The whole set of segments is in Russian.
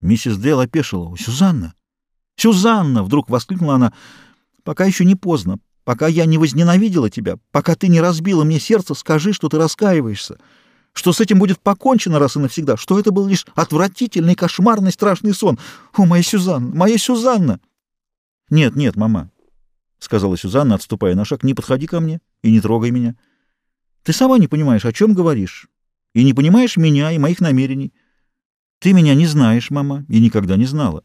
Миссис Дейл опешила. «Сюзанна! Сюзанна!» — вдруг воскликнула она. «Пока еще не поздно. Пока я не возненавидела тебя, пока ты не разбила мне сердце, скажи, что ты раскаиваешься, что с этим будет покончено раз и навсегда, что это был лишь отвратительный, кошмарный, страшный сон. О, моя Сюзанна! Моя Сюзанна!» «Нет, нет, мама», — сказала Сюзанна, отступая на шаг, — «не подходи ко мне и не трогай меня. Ты сама не понимаешь, о чем говоришь, и не понимаешь меня и моих намерений. Ты меня не знаешь, мама, и никогда не знала.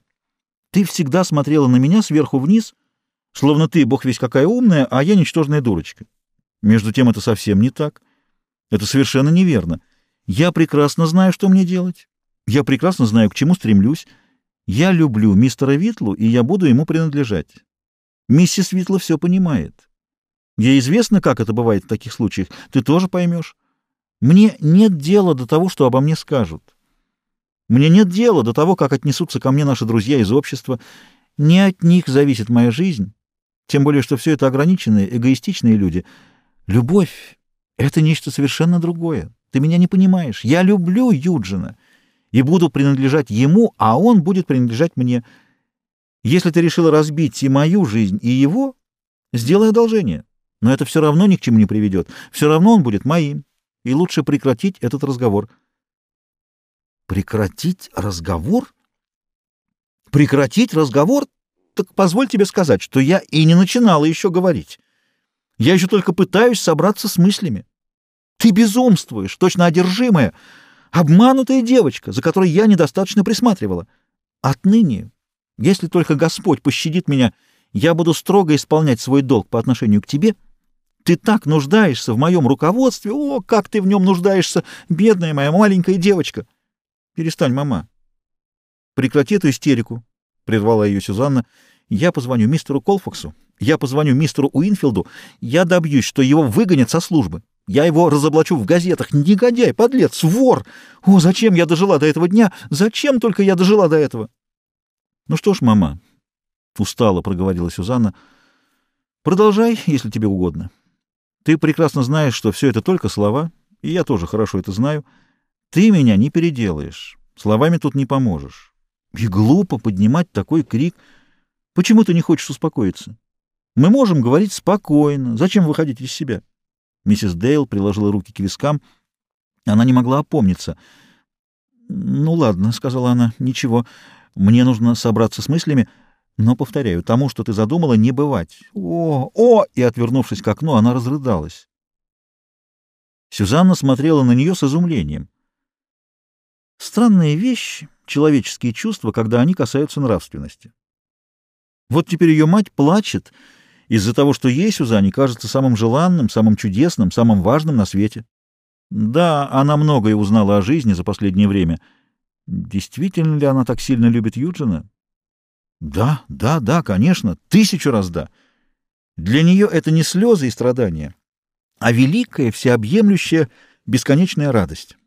Ты всегда смотрела на меня сверху вниз, словно ты, бог весь какая умная, а я ничтожная дурочка. Между тем это совсем не так. Это совершенно неверно. Я прекрасно знаю, что мне делать. Я прекрасно знаю, к чему стремлюсь. Я люблю мистера Витлу, и я буду ему принадлежать. Миссис Витла все понимает. Ей известно, как это бывает в таких случаях. Ты тоже поймешь. Мне нет дела до того, что обо мне скажут. Мне нет дела до того, как отнесутся ко мне наши друзья из общества. Не от них зависит моя жизнь, тем более, что все это ограниченные, эгоистичные люди. Любовь — это нечто совершенно другое. Ты меня не понимаешь. Я люблю Юджина и буду принадлежать ему, а он будет принадлежать мне. Если ты решила разбить и мою жизнь, и его, сделай одолжение. Но это все равно ни к чему не приведет. Все равно он будет моим. И лучше прекратить этот разговор. Прекратить разговор? Прекратить разговор? Так позволь тебе сказать, что я и не начинала еще говорить. Я еще только пытаюсь собраться с мыслями. Ты безумствуешь, точно одержимая, обманутая девочка, за которой я недостаточно присматривала. Отныне, если только Господь пощадит меня, я буду строго исполнять свой долг по отношению к тебе. Ты так нуждаешься в моем руководстве. О, как ты в нем нуждаешься, бедная моя маленькая девочка!» Перестань, мама. Прекрати эту истерику, — прервала ее Сюзанна. Я позвоню мистеру Колфаксу, я позвоню мистеру Уинфилду, я добьюсь, что его выгонят со службы. Я его разоблачу в газетах. Негодяй, подлец, вор! О, зачем я дожила до этого дня? Зачем только я дожила до этого? Ну что ж, мама, — устало проговорила Сюзанна, — продолжай, если тебе угодно. Ты прекрасно знаешь, что все это только слова, и я тоже хорошо это знаю. — ты меня не переделаешь. Словами тут не поможешь. И глупо поднимать такой крик. Почему ты не хочешь успокоиться? Мы можем говорить спокойно. Зачем выходить из себя? Миссис Дейл приложила руки к вискам. Она не могла опомниться. «Ну ладно», — сказала она, — «ничего. Мне нужно собраться с мыслями, но, повторяю, тому, что ты задумала, не бывать». «О, о!» — и, отвернувшись к окну, она разрыдалась. Сюзанна смотрела на нее с изумлением. Странная вещь — человеческие чувства, когда они касаются нравственности. Вот теперь ее мать плачет из-за того, что ей Сюзанне кажется самым желанным, самым чудесным, самым важным на свете. Да, она многое узнала о жизни за последнее время. Действительно ли она так сильно любит Юджина? Да, да, да, конечно, тысячу раз да. Для нее это не слезы и страдания, а великая, всеобъемлющая, бесконечная радость.